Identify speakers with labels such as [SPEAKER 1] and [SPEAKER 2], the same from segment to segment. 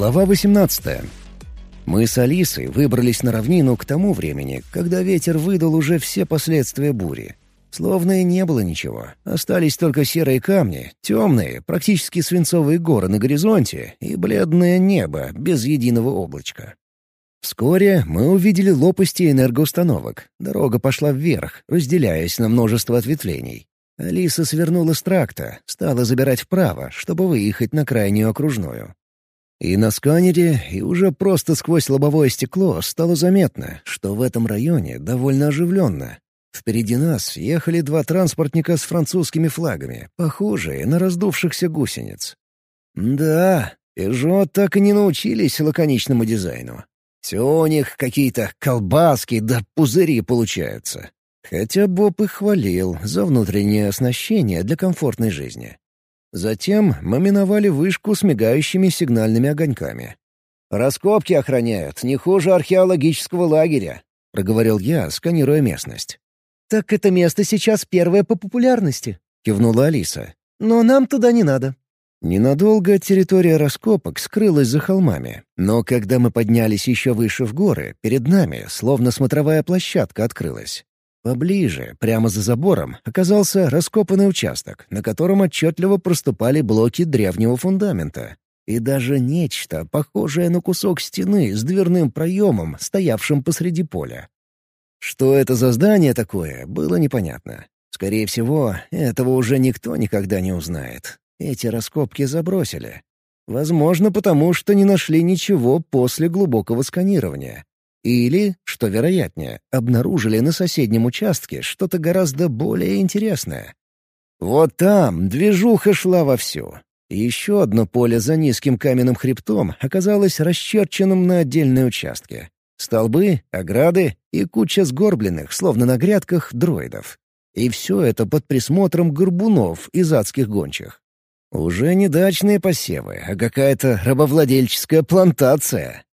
[SPEAKER 1] Глава 18. Мы с Алисой выбрались на равнину к тому времени, когда ветер выдал уже все последствия бури. Словно и не было ничего. Остались только серые камни, темные, практически свинцовые горы на горизонте и бледное небо без единого облачка. Вскоре мы увидели лопасти энергоустановок. Дорога пошла вверх, разделяясь на множество ответвлений. Алиса свернула с тракта, стала забирать вправо, чтобы выехать на крайнюю окружную. И на сканере, и уже просто сквозь лобовое стекло стало заметно, что в этом районе довольно оживленно. Впереди нас ехали два транспортника с французскими флагами, похожие на раздувшихся гусениц. Да, Peugeot так и не научились лаконичному дизайну. Все у них какие-то колбаски да пузыри получаются. Хотя Боб их хвалил за внутреннее оснащение для комфортной жизни. Затем мы миновали вышку с мигающими сигнальными огоньками. «Раскопки охраняют, не хуже археологического лагеря», — проговорил я, сканируя местность.
[SPEAKER 2] «Так это место сейчас первое по популярности», — кивнула Алиса. «Но нам туда не надо».
[SPEAKER 1] Ненадолго территория раскопок скрылась за холмами, но когда мы поднялись еще выше в горы, перед нами, словно смотровая площадка, открылась. Поближе, прямо за забором, оказался раскопанный участок, на котором отчетливо проступали блоки древнего фундамента. И даже нечто, похожее на кусок стены с дверным проемом, стоявшим посреди поля. Что это за здание такое, было непонятно. Скорее всего, этого уже никто никогда не узнает. Эти раскопки забросили. Возможно, потому что не нашли ничего после глубокого сканирования. Или, что вероятнее, обнаружили на соседнем участке что-то гораздо более интересное. Вот там движуха шла вовсю. Еще одно поле за низким каменным хребтом оказалось расчерченным на отдельные участки. Столбы, ограды и куча сгорбленных, словно на грядках, дроидов. И все это под присмотром горбунов из адских гончих. Уже не дачные посевы, а какая-то рабовладельческая плантация.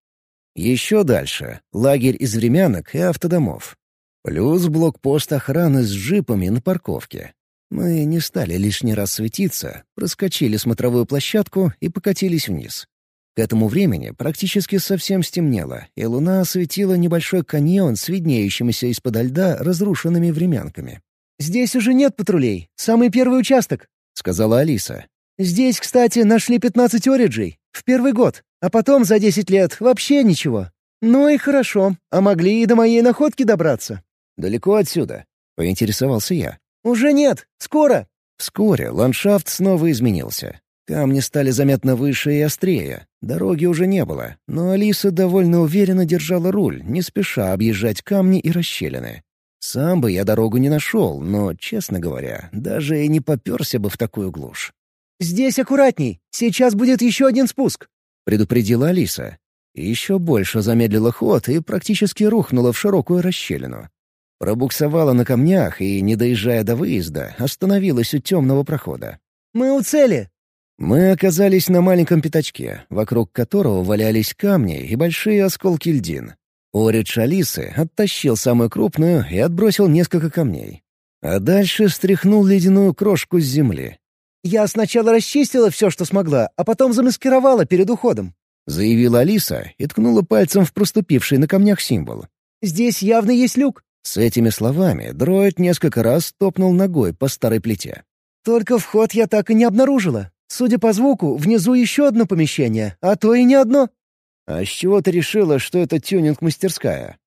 [SPEAKER 1] Еще дальше — лагерь из времянок и автодомов. Плюс блокпост охраны с джипами на парковке. Мы не стали лишний раз светиться, проскочили смотровую площадку и покатились вниз. К этому времени практически совсем стемнело, и луна осветила небольшой каньон с виднеющимися из-под льда разрушенными времянками.
[SPEAKER 2] «Здесь уже нет патрулей. Самый первый участок», — сказала Алиса. «Здесь, кстати, нашли 15 ориджей. В первый год. А потом за десять лет вообще ничего. Ну и хорошо, а могли и до моей находки добраться.
[SPEAKER 1] «Далеко отсюда?» — поинтересовался я.
[SPEAKER 2] «Уже нет. Скоро».
[SPEAKER 1] Вскоре ландшафт снова изменился. Камни стали заметно выше и острее. Дороги уже не было, но Алиса довольно уверенно держала руль, не спеша объезжать камни и расщелины. Сам бы я дорогу не нашел, но, честно говоря, даже и не поперся бы в такую глушь.
[SPEAKER 2] «Здесь аккуратней. Сейчас будет еще один спуск
[SPEAKER 1] предупредила Алиса. Еще больше замедлила ход и практически рухнула в широкую расщелину. Пробуксовала на камнях и, не доезжая до выезда, остановилась у темного прохода.
[SPEAKER 2] «Мы у цели!»
[SPEAKER 1] Мы оказались на маленьком пятачке, вокруг которого валялись камни и большие осколки льдин. Оридж Алисы оттащил самую крупную и отбросил несколько камней. А дальше стряхнул ледяную крошку с земли.
[SPEAKER 2] Я сначала расчистила все, что смогла, а потом замаскировала перед уходом», —
[SPEAKER 1] заявила Алиса и ткнула пальцем в проступивший на камнях символ.
[SPEAKER 2] «Здесь явно есть люк».
[SPEAKER 1] С этими словами дроид несколько раз топнул ногой по старой плите.
[SPEAKER 2] «Только вход я так и не обнаружила. Судя по звуку, внизу еще одно помещение, а то и не одно».
[SPEAKER 1] «А с чего ты решила, что это тюнинг-мастерская?»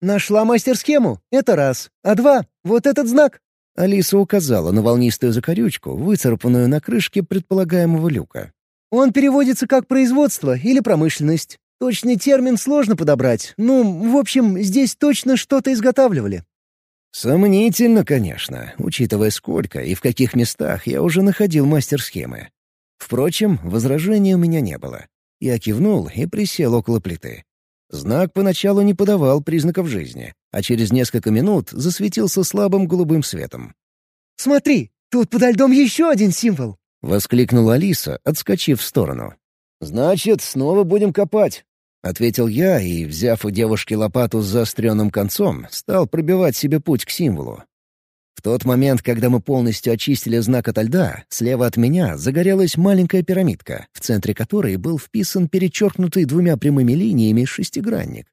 [SPEAKER 2] «Нашла мастер-схему, это раз. А два — вот этот знак.
[SPEAKER 1] Алиса указала на волнистую закорючку, выцарапанную на крышке предполагаемого люка.
[SPEAKER 2] «Он переводится как «производство» или «промышленность». Точный термин сложно подобрать. Ну, в общем, здесь точно что-то изготавливали».
[SPEAKER 1] Сомнительно, конечно, учитывая сколько и в каких местах я уже находил мастер-схемы. Впрочем, возражений у меня не было. Я кивнул и присел около плиты. Знак поначалу не подавал признаков жизни, а через несколько минут засветился слабым голубым светом.
[SPEAKER 2] «Смотри, тут подо льдом еще один символ!»
[SPEAKER 1] — воскликнула Алиса, отскочив в сторону. «Значит, снова будем копать», — ответил я и, взяв у девушки лопату с заостренным концом, стал пробивать себе путь к символу. В тот момент, когда мы полностью очистили знак ото льда, слева от меня загорелась маленькая пирамидка, в центре которой был вписан перечеркнутый двумя прямыми линиями шестигранник.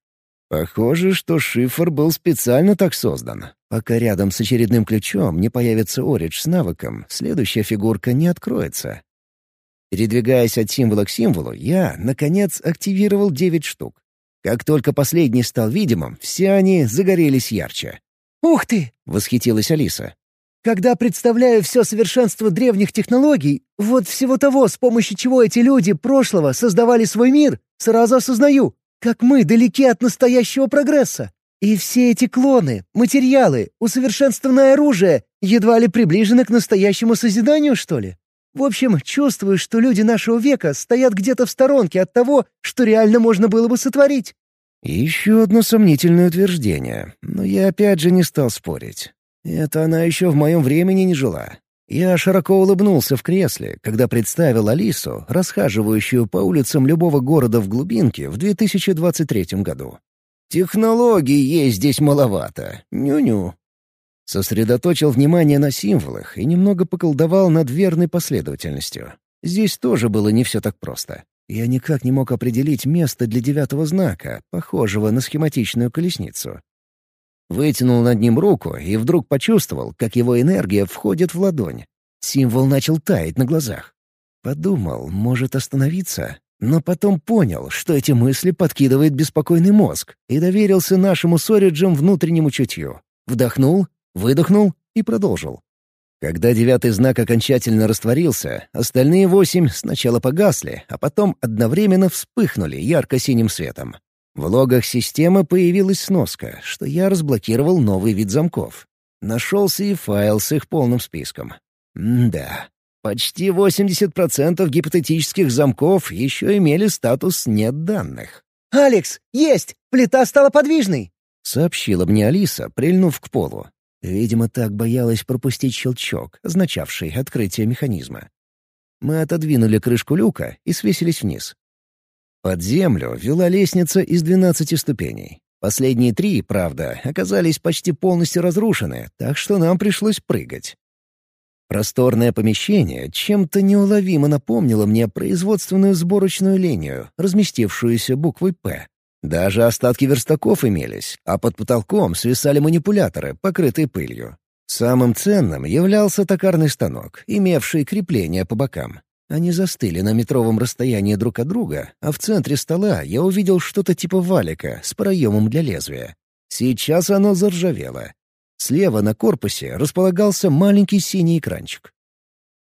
[SPEAKER 1] Похоже, что шифр был специально так создан. Пока рядом с очередным ключом не появится Оридж с навыком, следующая фигурка не откроется. Передвигаясь от символа к символу, я, наконец, активировал девять штук. Как только последний стал видимым, все они загорелись ярче.
[SPEAKER 2] «Ух ты!» — восхитилась Алиса. «Когда представляю все совершенство древних технологий, вот всего того, с помощью чего эти люди прошлого создавали свой мир, сразу осознаю, как мы далеки от настоящего прогресса. И все эти клоны, материалы, усовершенствованное оружие едва ли приближены к настоящему созиданию, что ли? В общем, чувствую, что люди нашего века стоят где-то в сторонке от того, что реально можно было бы сотворить.
[SPEAKER 1] Еще одно сомнительное утверждение, но я опять же не стал спорить. Это она еще в моем времени не жила. Я широко улыбнулся в кресле, когда представил Алису, расхаживающую по улицам любого города в глубинке в 2023 году. Технологий есть здесь маловато. Ню-ню. Сосредоточил внимание на символах и немного поколдовал над верной последовательностью. Здесь тоже было не все так просто. Я никак не мог определить место для девятого знака, похожего на схематичную колесницу. Вытянул над ним руку и вдруг почувствовал, как его энергия входит в ладонь. Символ начал таять на глазах. Подумал, может остановиться, но потом понял, что эти мысли подкидывает беспокойный мозг, и доверился нашему Сориджам внутреннему чутью. Вдохнул, выдохнул и продолжил. Когда девятый знак окончательно растворился, остальные восемь сначала погасли, а потом одновременно вспыхнули ярко-синим светом. В логах системы появилась сноска, что я разблокировал новый вид замков. Нашелся и файл с их полным списком. М да, почти 80% гипотетических замков еще имели статус «нет данных».
[SPEAKER 2] «Алекс, есть! Плита стала подвижной!»
[SPEAKER 1] — сообщила мне Алиса, прильнув к полу. Видимо, так боялась пропустить щелчок, означавший открытие механизма. Мы отодвинули крышку люка и свесились вниз. Под землю вела лестница из двенадцати ступеней. Последние три, правда, оказались почти полностью разрушены, так что нам пришлось прыгать. Просторное помещение чем-то неуловимо напомнило мне производственную сборочную линию, разместившуюся буквой «П». Даже остатки верстаков имелись, а под потолком свисали манипуляторы, покрытые пылью. Самым ценным являлся токарный станок, имевший крепления по бокам. Они застыли на метровом расстоянии друг от друга, а в центре стола я увидел что-то типа валика с проемом для лезвия. Сейчас оно заржавело. Слева на корпусе располагался маленький синий экранчик.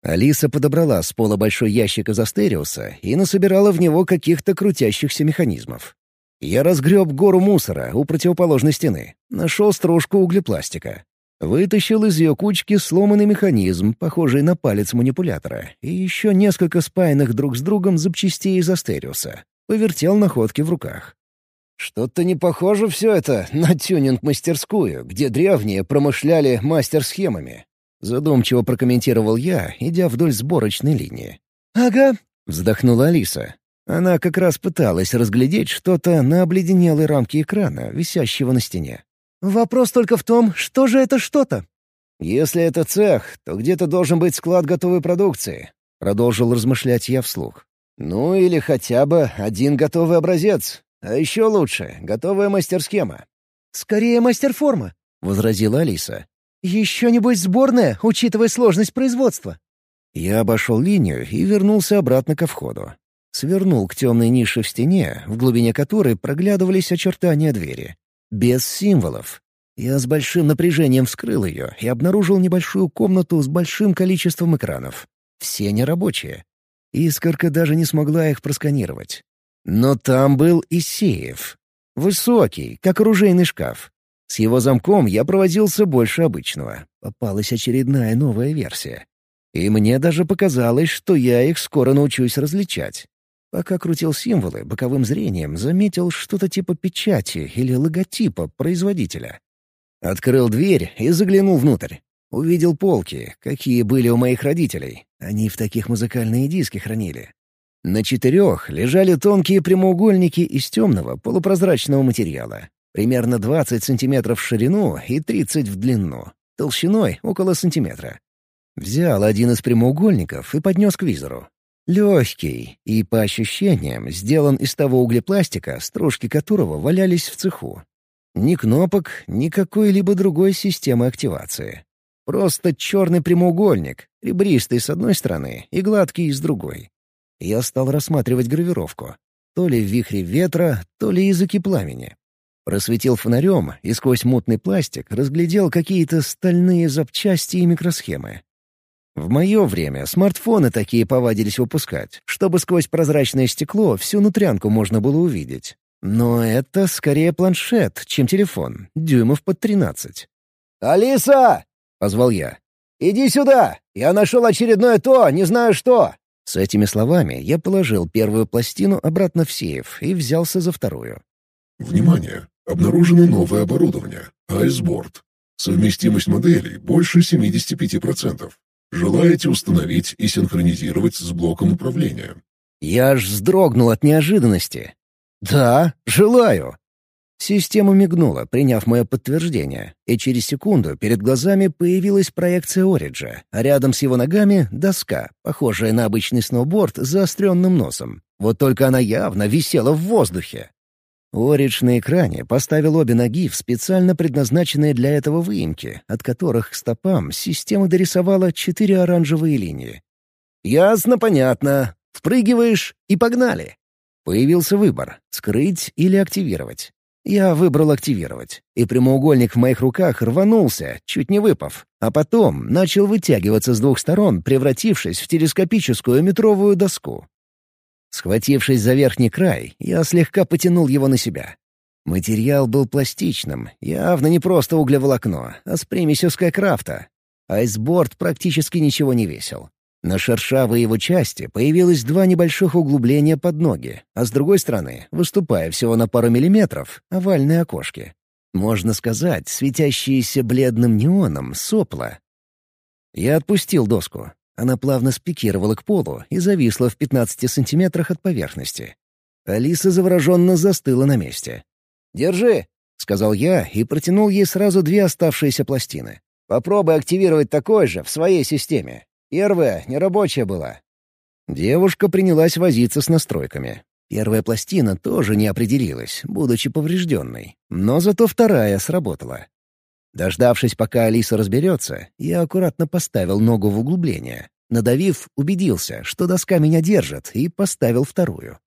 [SPEAKER 1] Алиса подобрала с пола большой ящик из Астериуса и насобирала в него каких-то крутящихся механизмов. Я разгреб гору мусора у противоположной стены, нашел стружку углепластика. Вытащил из ее кучки сломанный механизм, похожий на палец манипулятора, и еще несколько спаянных друг с другом запчастей из Астериуса. Повертел находки в руках. Что-то не похоже все это на тюнинг-мастерскую, где древние промышляли мастер-схемами. Задумчиво прокомментировал я, идя вдоль сборочной линии.
[SPEAKER 2] «Ага», —
[SPEAKER 1] вздохнула Алиса. Она как раз пыталась разглядеть что-то на обледенелой рамке экрана, висящего на стене.
[SPEAKER 2] «Вопрос только в том, что же это что-то?»
[SPEAKER 1] «Если это цех, то где-то должен быть склад готовой продукции», — продолжил размышлять я вслух. «Ну или хотя бы один готовый образец. А еще лучше — готовая мастер-схема».
[SPEAKER 2] «Скорее мастер-форма», — возразила Алиса. «Еще небось сборная, учитывая сложность производства».
[SPEAKER 1] Я обошел линию и вернулся обратно ко входу. Свернул к темной нише в стене, в глубине которой проглядывались очертания двери. Без символов. Я с большим напряжением вскрыл ее и обнаружил небольшую комнату с большим количеством экранов. Все нерабочие. Искорка даже не смогла их просканировать. Но там был Исеев. Высокий, как оружейный шкаф. С его замком я проводился больше обычного. Попалась очередная новая версия. И мне даже показалось, что я их скоро научусь различать. Пока крутил символы, боковым зрением заметил что-то типа печати или логотипа производителя. Открыл дверь и заглянул внутрь. Увидел полки, какие были у моих родителей. Они в таких музыкальные диски хранили. На четырех лежали тонкие прямоугольники из темного полупрозрачного материала. Примерно 20 сантиметров в ширину и 30 в длину. толщиной около сантиметра. Взял один из прямоугольников и поднес к визору. Легкий и, по ощущениям, сделан из того углепластика, стружки которого валялись в цеху. Ни кнопок, ни какой-либо другой системы активации. Просто черный прямоугольник, ребристый с одной стороны и гладкий с другой. Я стал рассматривать гравировку. То ли в вихре ветра, то ли языки пламени. Просветил фонарем и сквозь мутный пластик разглядел какие-то стальные запчасти и микросхемы. В мое время смартфоны такие повадились выпускать, чтобы сквозь прозрачное стекло всю нутрянку можно было увидеть. Но это скорее планшет, чем телефон, дюймов под тринадцать.
[SPEAKER 2] «Алиса!» — позвал я. «Иди сюда! Я нашел очередное то, не знаю что!»
[SPEAKER 1] С этими словами я положил первую пластину обратно в сейф и взялся за вторую.
[SPEAKER 3] «Внимание! Обнаружено новое оборудование — Айсборд. Совместимость моделей больше 75%. Желаете установить и синхронизировать с блоком управления?
[SPEAKER 1] Я аж вздрогнул от неожиданности. «Да, желаю!» Система мигнула, приняв мое подтверждение, и через секунду перед глазами появилась проекция Ориджа, а рядом с его ногами — доска, похожая на обычный сноуборд с заостренным носом. Вот только она явно висела в воздухе. Оридж на экране поставил обе ноги в специально предназначенные для этого выемки, от которых к стопам система дорисовала четыре оранжевые линии. «Ясно, понятно. Впрыгиваешь и погнали!» Появился выбор — скрыть или активировать. Я выбрал активировать, и прямоугольник в моих руках рванулся, чуть не выпав, а потом начал вытягиваться с двух сторон, превратившись в телескопическую метровую доску. Схватившись за верхний край, я слегка потянул его на себя. Материал был пластичным, явно не просто углеволокно, а с примесью скайкрафта. Айсборд практически ничего не весил. На шершавой его части появилось два небольших углубления под ноги, а с другой стороны, выступая всего на пару миллиметров, овальные окошки. Можно сказать, светящиеся бледным неоном сопла. Я отпустил доску. Она плавно спикировала к полу и зависла в 15 сантиметрах от поверхности. Алиса завороженно застыла на месте.
[SPEAKER 2] «Держи!» — сказал я и протянул ей сразу две оставшиеся пластины. «Попробуй активировать такой же в своей системе. Первая нерабочая была».
[SPEAKER 1] Девушка принялась возиться с настройками. Первая пластина тоже не определилась, будучи поврежденной. Но зато вторая сработала. Дождавшись, пока Алиса разберется, я аккуратно поставил ногу в углубление. Надавив, убедился, что доска меня держит, и поставил вторую.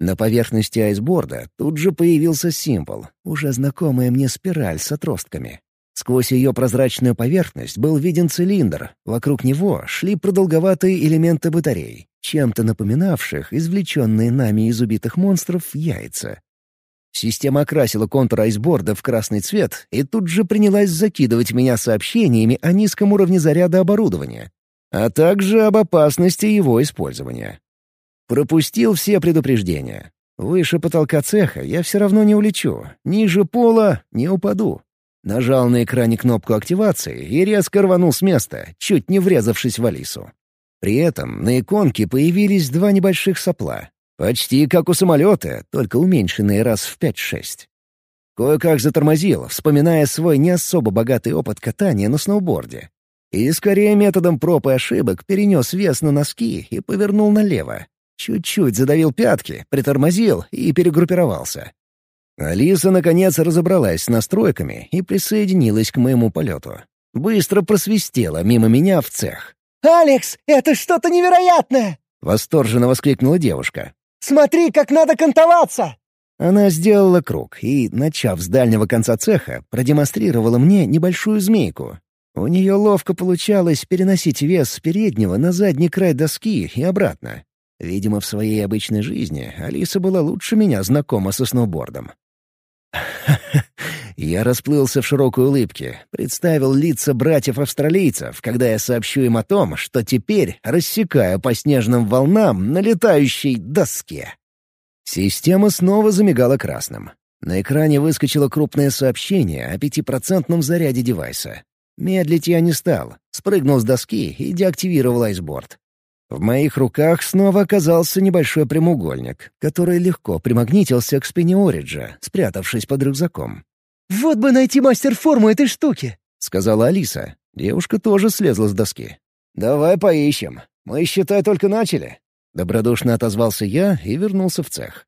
[SPEAKER 1] На поверхности айсборда тут же появился символ, уже знакомая мне спираль с отростками. Сквозь ее прозрачную поверхность был виден цилиндр, вокруг него шли продолговатые элементы батарей, чем-то напоминавших извлеченные нами из убитых монстров яйца. Система окрасила контур айсборда в красный цвет и тут же принялась закидывать меня сообщениями о низком уровне заряда оборудования, а также об опасности его использования. Пропустил все предупреждения. Выше потолка цеха я все равно не улечу, ниже пола не упаду. Нажал на экране кнопку активации и резко рванул с места, чуть не врезавшись в Алису. При этом на иконке появились два небольших сопла. Почти как у самолета, только уменьшенные раз в пять-шесть. Кое-как затормозил, вспоминая свой не особо богатый опыт катания на сноуборде. И скорее методом проб и ошибок перенес вес на носки и повернул налево. Чуть-чуть задавил пятки, притормозил и перегруппировался. Алиса, наконец, разобралась с настройками и присоединилась к моему полету. Быстро просвистела мимо меня в цех.
[SPEAKER 2] «Алекс, это что-то невероятное!»
[SPEAKER 1] — восторженно воскликнула девушка.
[SPEAKER 2] «Смотри, как надо кантоваться!»
[SPEAKER 1] Она сделала круг и, начав с дальнего конца цеха, продемонстрировала мне небольшую змейку. У нее ловко получалось переносить вес с переднего на задний край доски и обратно. Видимо, в своей обычной жизни Алиса была лучше меня знакома со сноубордом. Я расплылся в широкой улыбке, представил лица братьев-австралийцев, когда я сообщу им о том, что теперь рассекаю по снежным волнам на летающей доске. Система снова замигала красным. На экране выскочило крупное сообщение о пятипроцентном заряде девайса. Медлить я не стал, спрыгнул с доски и деактивировал айсборд. В моих руках снова оказался небольшой прямоугольник, который легко примагнитился к спине Ориджа, спрятавшись под рюкзаком.
[SPEAKER 2] «Вот бы найти мастер-форму этой штуки!»
[SPEAKER 1] сказала Алиса. Девушка тоже слезла с доски.
[SPEAKER 2] «Давай поищем. Мы, считай, только начали».
[SPEAKER 1] Добродушно отозвался я и вернулся в цех.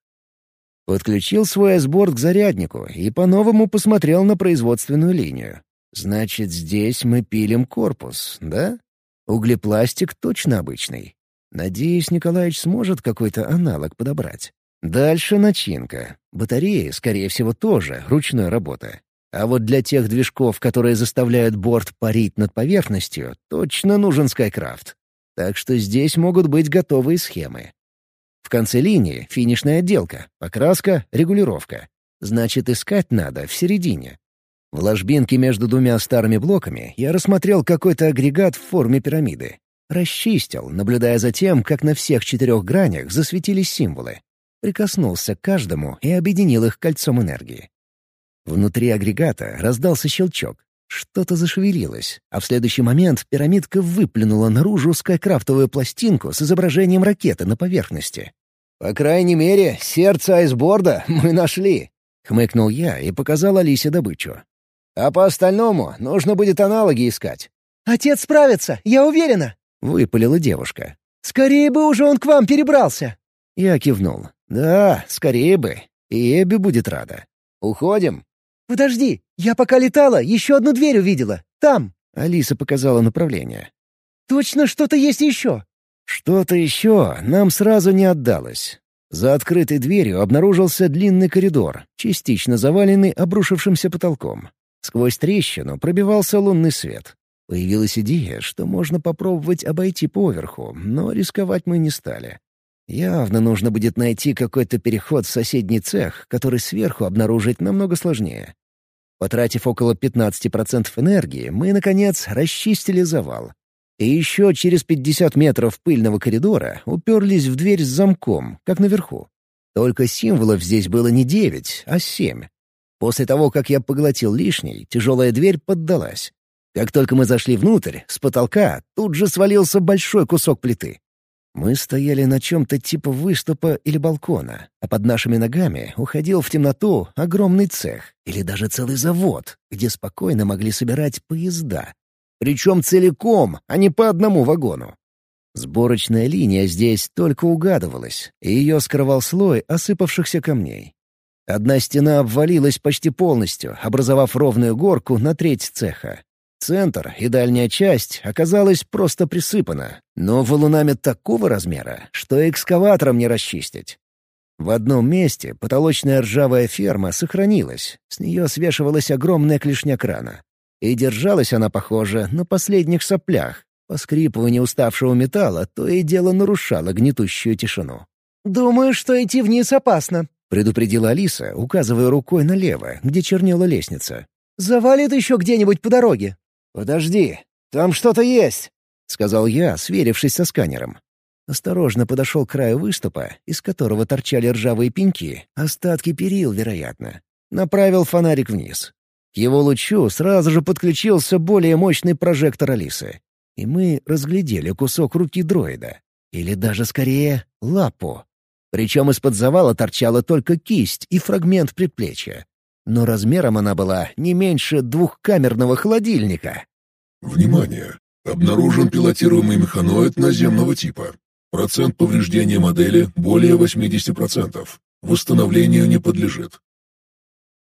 [SPEAKER 1] Подключил свой айсборд к заряднику и по-новому посмотрел на производственную линию. Значит, здесь мы пилим корпус, да? Углепластик точно обычный. Надеюсь, Николаевич сможет какой-то аналог подобрать. Дальше начинка. Батареи, скорее всего, тоже ручная работа. А вот для тех движков, которые заставляют борт парить над поверхностью, точно нужен Скайкрафт. Так что здесь могут быть готовые схемы. В конце линии — финишная отделка, покраска, регулировка. Значит, искать надо в середине. В ложбинке между двумя старыми блоками я рассмотрел какой-то агрегат в форме пирамиды. Расчистил, наблюдая за тем, как на всех четырех гранях засветились символы. Прикоснулся к каждому и объединил их кольцом энергии. Внутри агрегата раздался щелчок. Что-то зашевелилось, а в следующий момент пирамидка выплюнула наружу скайкрафтовую пластинку с изображением ракеты на поверхности.
[SPEAKER 2] «По крайней мере, сердце айсборда мы нашли», — хмыкнул я и показал Алисе добычу. «А по остальному нужно будет аналоги искать».
[SPEAKER 4] «Отец справится, я уверена», —
[SPEAKER 1] выпалила девушка.
[SPEAKER 4] «Скорее бы уже он к вам перебрался».
[SPEAKER 1] Я кивнул. «Да, скорее бы. И Эбби будет рада. Уходим?»
[SPEAKER 4] «Подожди, я пока летала, еще одну дверь увидела. Там!»
[SPEAKER 1] Алиса показала направление.
[SPEAKER 4] «Точно что-то есть еще!»
[SPEAKER 1] Что-то еще нам сразу не отдалось. За открытой дверью обнаружился длинный коридор, частично заваленный обрушившимся потолком. Сквозь трещину пробивался лунный свет. Появилась идея, что можно попробовать обойти поверху, но рисковать мы не стали. Явно нужно будет найти какой-то переход в соседний цех, который сверху обнаружить намного сложнее. Потратив около 15% энергии, мы, наконец, расчистили завал. И еще через 50 метров пыльного коридора уперлись в дверь с замком, как наверху. Только символов здесь было не 9, а 7. После того, как я поглотил лишний, тяжелая дверь поддалась. Как только мы зашли внутрь, с потолка тут же свалился большой кусок плиты. Мы стояли на чем-то типа выступа или балкона, а под нашими ногами уходил в темноту огромный цех или даже целый завод, где спокойно могли собирать поезда. Причем целиком, а не по одному вагону. Сборочная линия здесь только угадывалась, и ее скрывал слой осыпавшихся камней. Одна стена обвалилась почти полностью, образовав ровную горку на треть цеха. Центр и дальняя часть оказалась просто присыпана, но валунами такого размера, что экскаватором не расчистить. В одном месте потолочная ржавая ферма сохранилась, с нее свешивалась огромная клешня крана. И держалась она, похоже, на последних соплях. Поскрипывание уставшего металла то и дело нарушало гнетущую тишину.
[SPEAKER 4] «Думаю, что идти вниз опасно», —
[SPEAKER 1] предупредила Алиса, указывая рукой налево, где чернела лестница.
[SPEAKER 4] «Завалит еще где-нибудь по дороге».
[SPEAKER 2] «Подожди, там что-то есть!» — сказал я, сверившись со сканером.
[SPEAKER 1] Осторожно подошел к краю выступа, из которого торчали ржавые пеньки, остатки перил, вероятно. Направил фонарик вниз. К его лучу сразу же подключился более мощный прожектор Алисы. И мы разглядели кусок руки дроида. Или даже скорее лапу. Причем из-под завала торчала только кисть и фрагмент предплечья но размером она была не меньше двухкамерного холодильника.
[SPEAKER 3] Внимание! Обнаружен пилотируемый механоид наземного типа. Процент повреждения модели более 80%. Восстановлению не подлежит.